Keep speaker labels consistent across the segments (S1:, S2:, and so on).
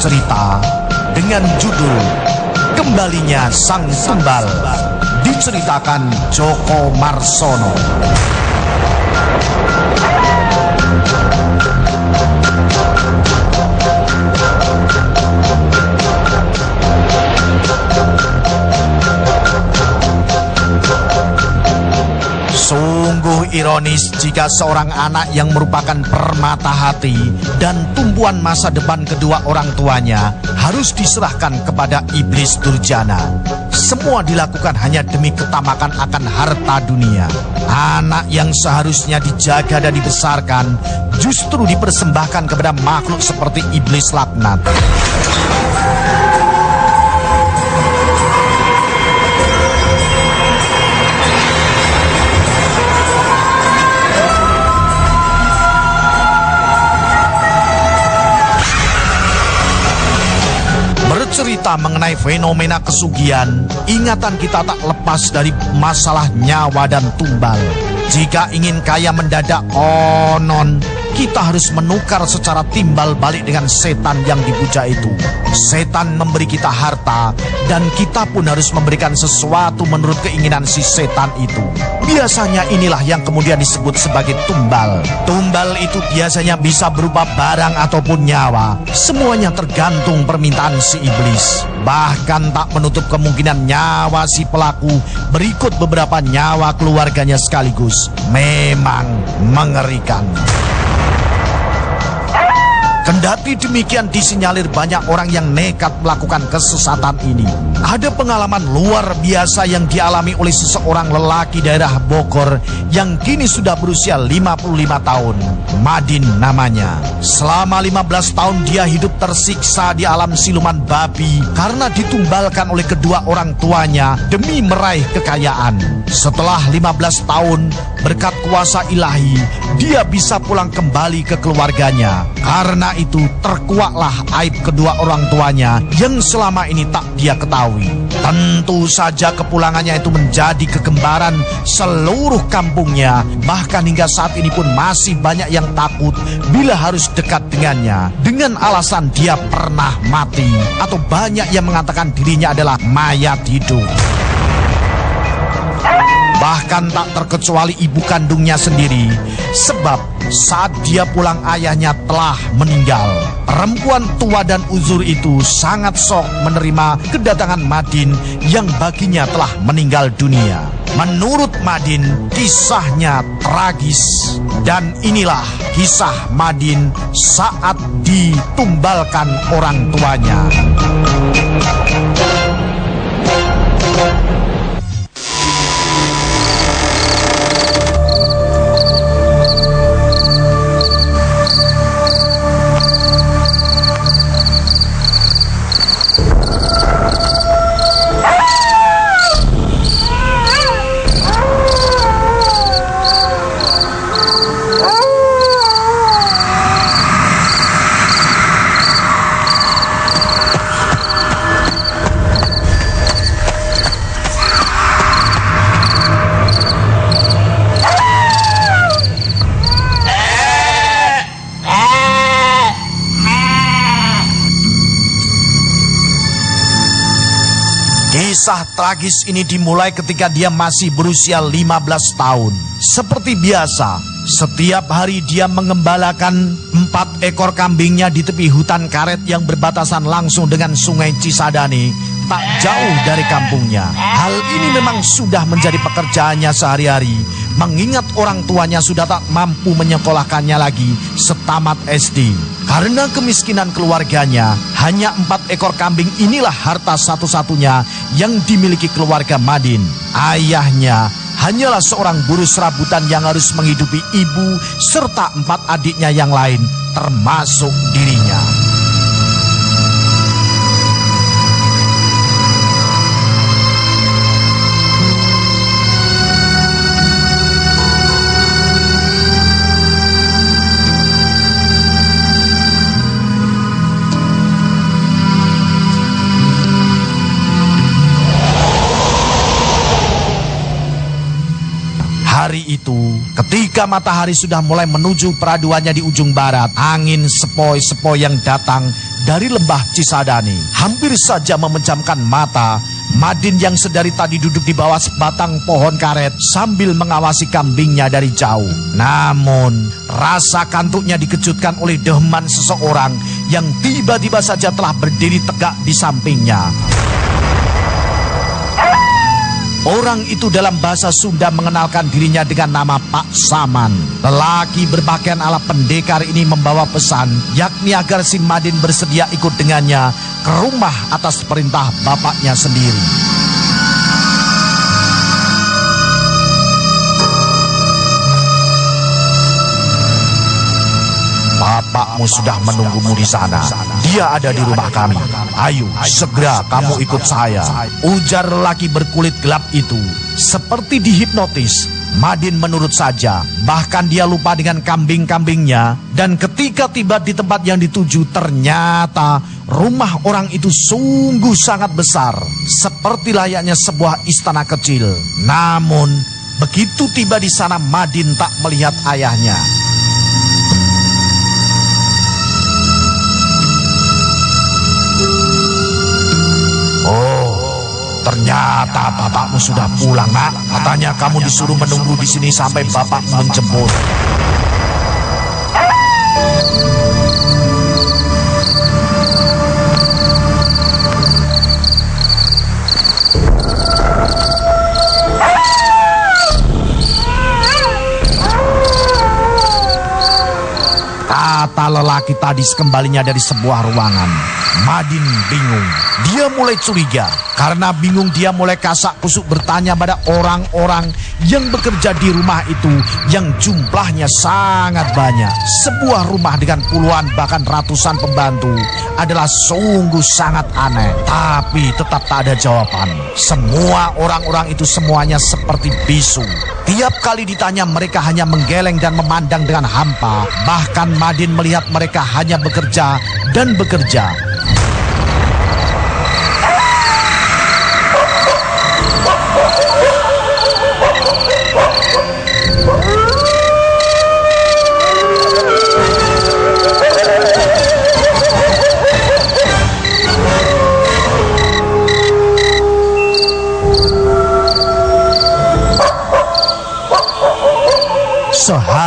S1: Cerita dengan judul Kembalinya Sang Tumbal diceritakan Joko Marsono. Ironis jika seorang anak yang merupakan permata hati dan tumpuan masa depan kedua orang tuanya harus diserahkan kepada iblis durjana. Semua dilakukan hanya demi ketamakan akan harta dunia. Anak yang seharusnya dijaga dan dibesarkan justru dipersembahkan kepada makhluk seperti iblis laknat. Bercerita mengenai fenomena kesugihan, ingatan kita tak lepas dari masalah nyawa dan tumbal. Jika ingin kaya mendadak onon, kita harus menukar secara timbal balik dengan setan yang dipuja itu. Setan memberi kita harta, dan kita pun harus memberikan sesuatu menurut keinginan si setan itu. Biasanya inilah yang kemudian disebut sebagai tumbal. Tumbal itu biasanya bisa berupa barang ataupun nyawa. Semuanya tergantung permintaan si iblis. Bahkan tak menutup kemungkinan nyawa si pelaku berikut beberapa nyawa keluarganya sekaligus. Memang mengerikan. Kendati demikian disinyalir banyak orang yang nekat melakukan kesesatan ini. Ada pengalaman luar biasa yang dialami oleh seseorang lelaki daerah Bogor yang kini sudah berusia 55 tahun. Madin namanya. Selama 15 tahun dia hidup tersiksa di alam siluman babi karena ditumbalkan oleh kedua orang tuanya demi meraih kekayaan. Setelah 15 tahun, berkat kuasa ilahi, dia bisa pulang kembali ke keluarganya. Karena itu terkuaklah aib kedua orang tuanya yang selama ini tak dia ketahui. Tentu saja kepulangannya itu menjadi kegembaran seluruh kampungnya. Bahkan hingga saat ini pun masih banyak yang takut bila harus dekat dengannya. Dengan alasan dia pernah mati. Atau banyak yang mengatakan dirinya adalah mayat hidup. Bahkan tak terkecuali ibu kandungnya sendiri Sebab saat dia pulang ayahnya telah meninggal. Perempuan tua dan uzur itu sangat sok menerima kedatangan Madin Yang baginya telah meninggal dunia. Menurut Madin kisahnya tragis. Dan inilah kisah Madin saat ditumbalkan orang tuanya Kisah tragis ini dimulai ketika dia masih berusia 15 tahun. Seperti biasa, setiap hari dia mengembalakan empat ekor kambingnya di tepi hutan karet yang berbatasan langsung dengan sungai Cisadane, tak jauh dari kampungnya. Hal ini memang sudah menjadi pekerjaannya sehari-hari, mengingat orang tuanya sudah tak mampu menyekolahkannya lagi setamat SD. Karena kemiskinan keluarganya, hanya empat ekor kambing inilah harta satu-satunya yang dimiliki keluarga Madin. Ayahnya hanyalah seorang buruh serabutan yang harus menghidupi ibu serta empat adiknya yang lain, termasuk dirinya. Ketika matahari sudah mulai menuju peraduannya di ujung barat, angin sepoi-sepoi yang datang dari lembah Cisadane hampir saja memejamkan mata Madin yang sedari tadi duduk di bawah sebatang pohon karet sambil mengawasi kambingnya dari jauh. Namun, rasa kantuknya dikejutkan oleh deman seseorang yang tiba-tiba saja telah berdiri tegak di sampingnya. Orang itu dalam bahasa Sunda mengenalkan dirinya dengan nama Pak Saman. Lelaki berpakaian ala pendekar ini membawa pesan, yakni agar si Madin bersedia ikut dengannya ke rumah atas perintah bapaknya sendiri. Bapakmu sudah menunggumu di sana. Dia ada di rumah kami. Ayo, segera kamu ikut saya. Ujar lelaki berkulit gelap itu. Seperti dihipnotis, Madin menurut saja. Bahkan dia lupa dengan kambing-kambingnya. Dan ketika tiba di tempat yang dituju, ternyata rumah orang itu sungguh sangat besar. Seperti layaknya sebuah istana kecil. Namun, begitu tiba di sana, Madin tak melihat ayahnya. Sudah pulang, nak. Katanya kamu disuruh menunggu di sini sampai bapak menjemput. Lelaki tadi sekembalinya dari sebuah ruangan. Madin bingung. Dia mulai curiga. Karena bingung dia mulai kasak kusuk bertanya pada orang-orang yang bekerja di rumah itu yang jumlahnya sangat banyak. Sebuah rumah dengan puluhan bahkan ratusan pembantu adalah sungguh sangat aneh. Tapi tetap tak ada jawaban. Semua orang-orang itu semuanya seperti bisu. Tiap kali ditanya mereka hanya menggeleng dan memandang dengan hampa. Bahkan Madin melihat mereka hanya bekerja dan bekerja.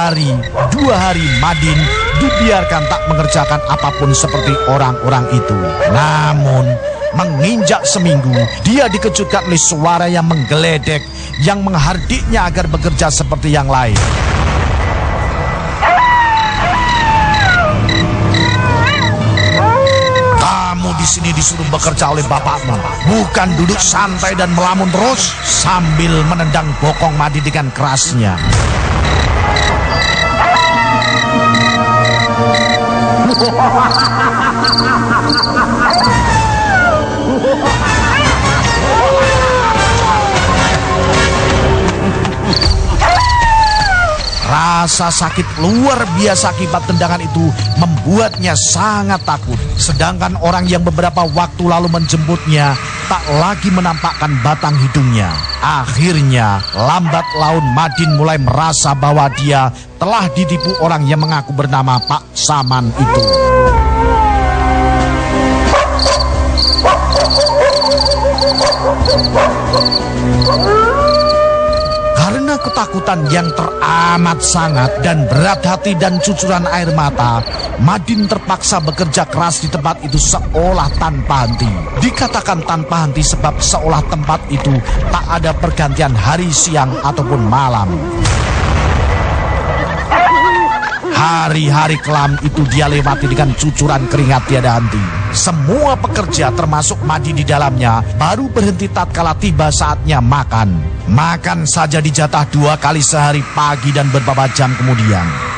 S1: Sehari, dua hari Madin dibiarkan tak mengerjakan apa pun seperti orang-orang itu. Namun, menginjak seminggu, dia dikejutkan oleh suara yang menggeledek yang menghardiknya agar bekerja seperti yang lain. Di sini disuruh bekerja oleh bapakmu, bukan duduk santai dan melamun terus sambil menendang bokong Madi dengan kerasnya. Rasa sakit luar biasa akibat tendangan itu membuatnya sangat takut. Sedangkan orang yang beberapa waktu lalu menjemputnya tak lagi menampakkan batang hidungnya. Akhirnya, lambat laun Madin mulai merasa bahwa dia telah ditipu orang yang mengaku bernama Pak Saman itu. Karena ketakutan yang teramat sangat dan berat hati dan cucuran air mata, Madin terpaksa bekerja keras di tempat itu seolah tanpa henti. Dikatakan tanpa henti sebab seolah tempat itu tak ada pergantian hari siang ataupun malam. Hari-hari kelam itu dia lewati dengan cucuran keringat tiada henti. Semua pekerja termasuk Madi di dalamnya baru berhenti tatkala tiba saatnya makan. Makan saja dijatah dua kali sehari pagi dan beberapa jam kemudian.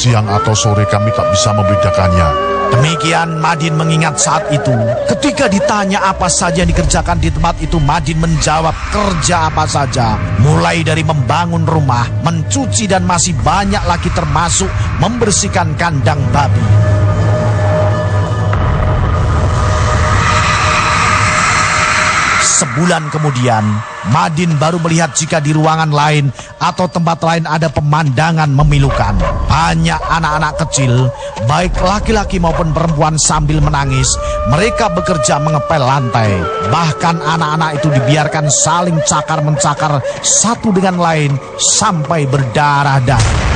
S2: Siang atau sore kami tak bisa membedakannya.
S1: Demikian Madin mengingat saat itu. Ketika ditanya apa saja yang dikerjakan di tempat itu, Madin menjawab kerja apa saja. Mulai dari membangun rumah, mencuci dan masih banyak lagi termasuk membersihkan kandang babi. Sebulan kemudian, Madin baru melihat jika di ruangan lain atau tempat lain ada pemandangan memilukan. Banyak anak-anak kecil, baik laki-laki maupun perempuan sambil menangis, mereka bekerja mengepel lantai. Bahkan anak-anak itu dibiarkan saling cakar-mencakar satu dengan lain sampai berdarah-darah.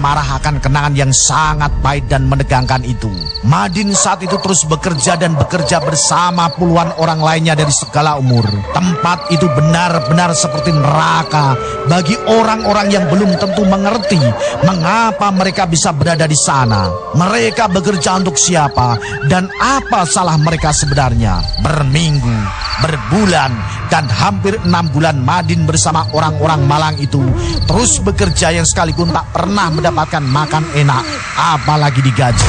S1: Amarah akan kenangan yang sangat pahit dan menegangkan itu. Madin saat itu terus bekerja dan bekerja bersama puluhan orang lainnya dari segala umur. Tempat itu benar-benar seperti neraka bagi orang-orang yang belum tentu mengerti mengapa mereka bisa berada di sana. Mereka bekerja untuk siapa dan apa salah mereka sebenarnya. Berminggu, berbulan, dan hampir enam bulan Madin bersama orang-orang Malang itu terus bekerja yang sekalipun tak pernah mendapatkan makan enak, apalagi digaji.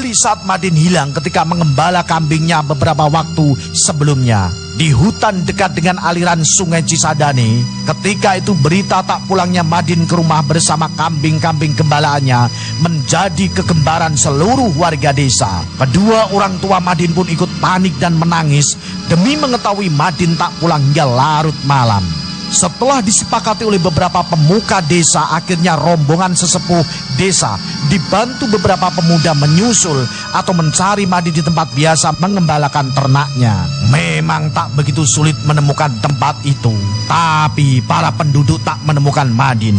S1: Kembali saat Madin hilang ketika mengembala kambingnya beberapa waktu sebelumnya di hutan dekat dengan aliran sungai Cisadane. Ketika itu berita tak pulangnya Madin ke rumah bersama kambing-kambing gembalaannya menjadi kegembaran seluruh warga desa. Kedua orang tua Madin pun ikut panik dan menangis demi mengetahui Madin tak pulang hingga larut malam. Setelah disepakati oleh beberapa pemuka desa, akhirnya rombongan sesepuh desa dibantu beberapa pemuda menyusul atau mencari Madi di tempat biasa mengembalakan ternaknya. Memang tak begitu sulit menemukan tempat itu, tapi para penduduk tak menemukan Madin.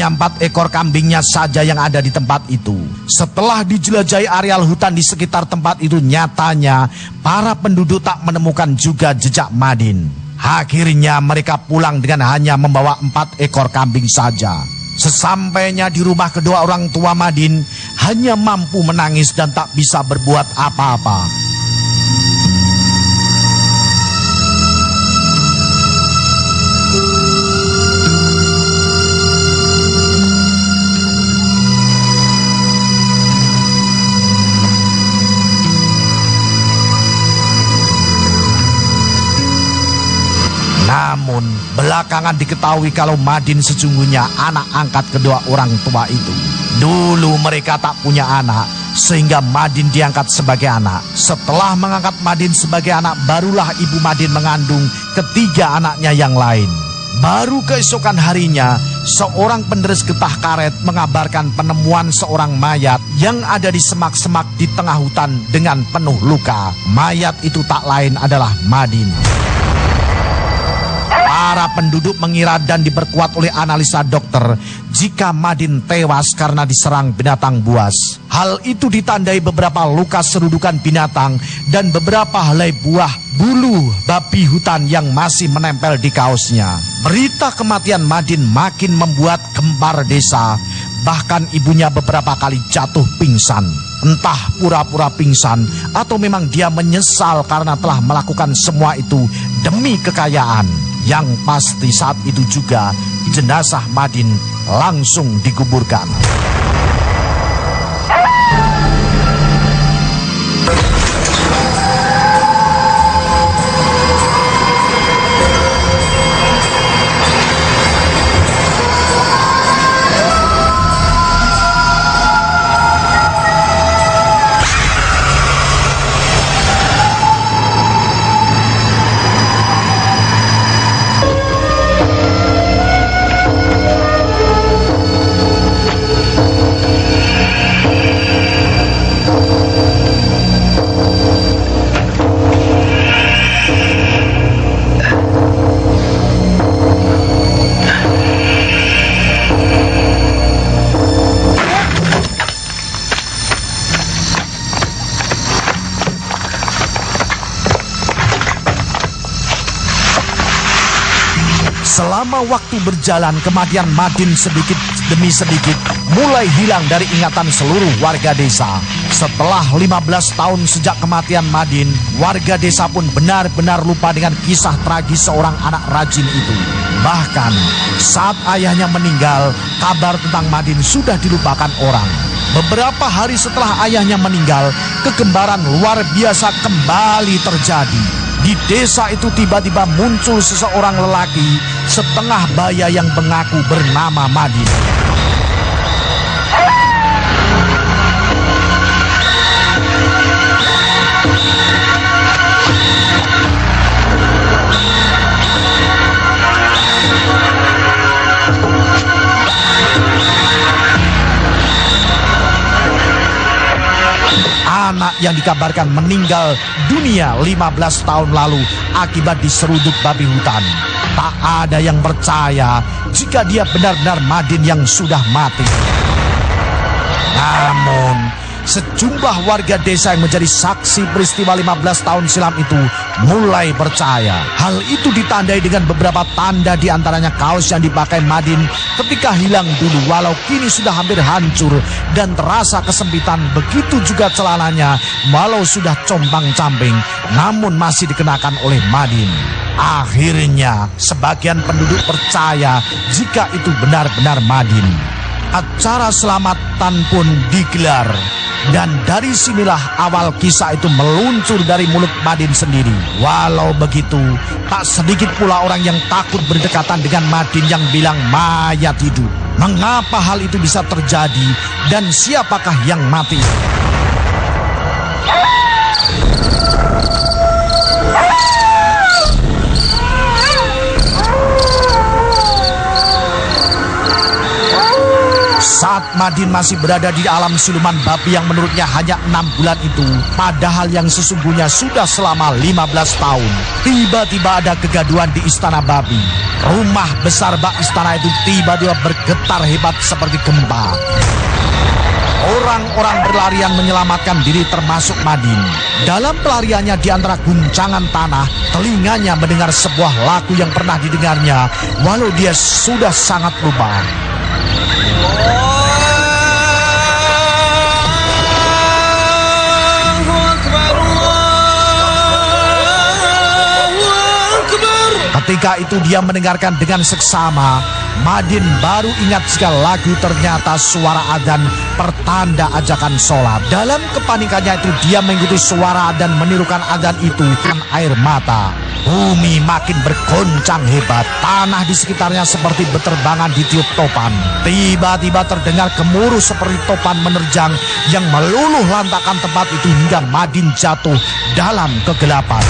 S1: Hanya empat ekor kambingnya saja yang ada di tempat itu. Setelah dijelajahi areal hutan di sekitar tempat itu nyatanya para penduduk tak menemukan juga jejak Madin. Akhirnya mereka pulang dengan hanya membawa empat ekor kambing saja. Sesampainya di rumah kedua orang tua Madin hanya mampu menangis dan tak bisa berbuat apa-apa. Belakangan diketahui kalau Madin sesungguhnya anak angkat kedua orang tua itu. Dulu mereka tak punya anak sehingga Madin diangkat sebagai anak. Setelah mengangkat Madin sebagai anak barulah ibu Madin mengandung ketiga anaknya yang lain. Baru keesokan harinya, seorang penderes getah karet mengabarkan penemuan seorang mayat yang ada di semak-semak di tengah hutan dengan penuh luka. Mayat itu tak lain adalah Madin. Para penduduk mengira dan diperkuat oleh analisa dokter jika Madin tewas karena diserang binatang buas. Hal itu ditandai beberapa luka serudukan binatang dan beberapa helai buah bulu babi hutan yang masih menempel di kaosnya. Berita kematian Madin makin membuat gempar desa. Bahkan ibunya beberapa kali jatuh pingsan. Entah pura-pura pingsan atau memang dia menyesal karena telah melakukan semua itu demi kekayaan. Yang pasti saat itu juga jenazah Madin langsung dikuburkan. Berjalan, kematian Madin sedikit demi sedikit mulai hilang dari ingatan seluruh warga desa. Setelah 15 tahun sejak kematian Madin, warga desa pun benar-benar lupa dengan kisah tragis seorang anak rajin itu. Bahkan saat ayahnya meninggal, kabar tentang Madin sudah dilupakan orang. Beberapa hari setelah ayahnya meninggal, kegembaran luar biasa kembali terjadi. Di desa itu tiba-tiba muncul seseorang lelaki setengah baya yang mengaku bernama Madin. Anak yang dikabarkan meninggal dunia 15 tahun lalu akibat diseruduk babi hutan. Tak ada yang percaya jika dia benar-benar Madin yang sudah mati. Namun, sejumlah warga desa yang menjadi saksi peristiwa 15 tahun silam itu mulai percaya. Hal itu ditandai dengan beberapa tanda di antaranya kaos yang dipakai Madin ketika hilang dulu walau kini sudah hampir hancur dan terasa kesempitan begitu juga celananya walau sudah compang-camping namun masih dikenakan oleh Madin. Akhirnya sebagian penduduk percaya jika itu benar-benar Madin. Acara selamatan pun digelar dan dari sinilah awal kisah itu meluncur dari mulut Madin sendiri. Walau begitu, tak sedikit pula orang yang takut berdekatan dengan Madin yang bilang mayat hidup. Mengapa hal itu bisa terjadi dan siapakah yang mati? Madin masih berada di alam siluman babi yang menurutnya hanya enam bulan itu, padahal yang sesungguhnya sudah selama 15 tahun. Tiba-tiba ada kegaduhan di istana babi. Rumah besar bak istana itu tiba-tiba bergetar hebat seperti gempa. Orang-orang berlarian menyelamatkan diri termasuk Madin. Dalam pelariannya di antara guncangan tanah, telinganya mendengar sebuah lagu yang pernah didengarnya, walau dia sudah sangat lupa. Ketika itu dia mendengarkan dengan seksama, Madin baru ingat jika lagu ternyata suara adzan pertanda ajakan sholat. Dalam kepanikannya itu dia mengikuti suara dan menirukan adzan itu dengan air mata. Bumi makin bergoncang hebat. Tanah di sekitarnya seperti beterbangan di tiup topan. Tiba-tiba terdengar gemuruh seperti topan menerjang yang meluluh lantakan tempat itu hingga Madin jatuh dalam kegelapan.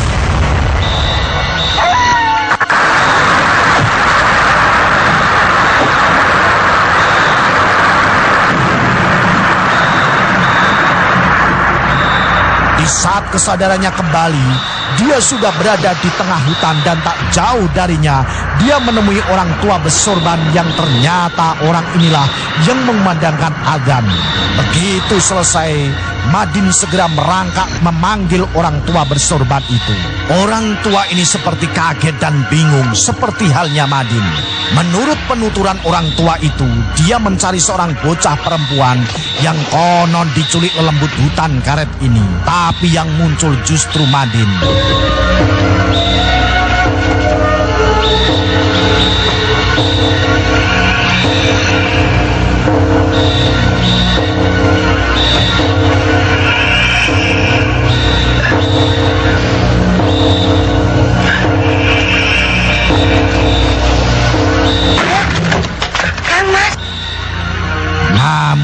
S1: Saat kesadarannya kembali, dia sudah berada di tengah hutan dan tak jauh darinya dia menemui orang tua besorban yang ternyata orang inilah yang memandangkan adzan. Begitu selesai, Madin segera merangkak memanggil orang tua bersorban itu. Orang tua ini seperti kaget dan bingung seperti halnya Madin. Menurut penuturan orang tua itu, dia mencari seorang bocah perempuan yang konon diculik lembut hutan karet ini. Tapi yang muncul justru Madin.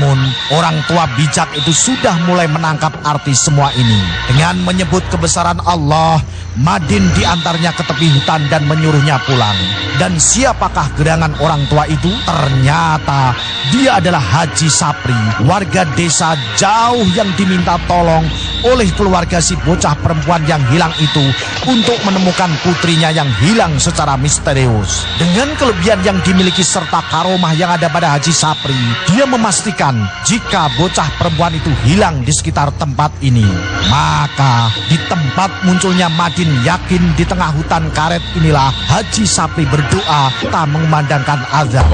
S1: Namun, orang tua bijak itu sudah mulai menangkap arti semua ini. Dengan menyebut kebesaran Allah, Madin diantarnya ke tepi hutan dan menyuruhnya pulang. Dan siapakah gerangan orang tua itu? Ternyata dia adalah Haji Sapri, warga desa jauh yang diminta tolong oleh keluarga si bocah perempuan yang hilang itu untuk menemukan putrinya yang hilang secara misterius. Dengan kelebihan yang dimiliki serta karomah yang ada pada Haji Sapri, dia memastikan jika bocah perempuan itu hilang di sekitar tempat ini. Maka di tempat munculnya Madin yakin di tengah hutan karet inilah Haji Sapri berdoa tak mengumandangkan azan.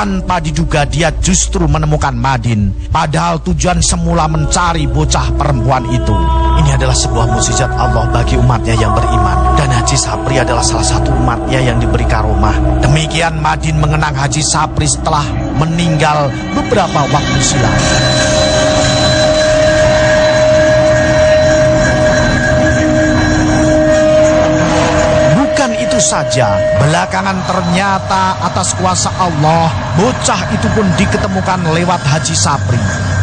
S1: Tanpa diduga dia justru menemukan Madin. Padahal tujuan semula mencari bocah perempuan itu. Ini adalah sebuah mukjizat Allah bagi umatnya yang beriman. Dan Haji Sapri adalah salah satu umatnya yang diberi karomah Demikian Madin mengenang Haji Sapri setelah meninggal beberapa waktu silam saja, belakangan ternyata atas kuasa Allah, bocah itu pun diketemukan lewat Haji Sapri.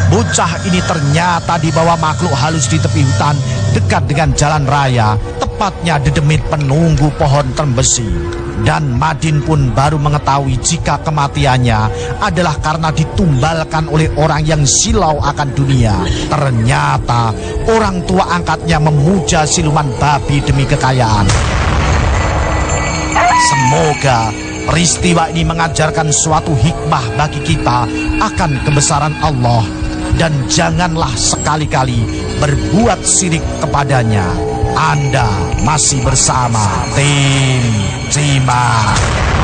S1: Bocah ini ternyata dibawa makhluk halus di tepi hutan dekat dengan jalan raya, tepatnya di demit penunggu pohon termbesi. Dan Madin pun baru mengetahui jika kematiannya adalah karena ditumbalkan oleh orang yang silau akan dunia. Ternyata orang tua angkatnya memuja siluman babi demi kekayaan. Semoga peristiwa ini mengajarkan suatu hikmah bagi kita akan kebesaran Allah dan janganlah sekali-kali berbuat sirik kepadanya. Anda masih bersama tim Cimak.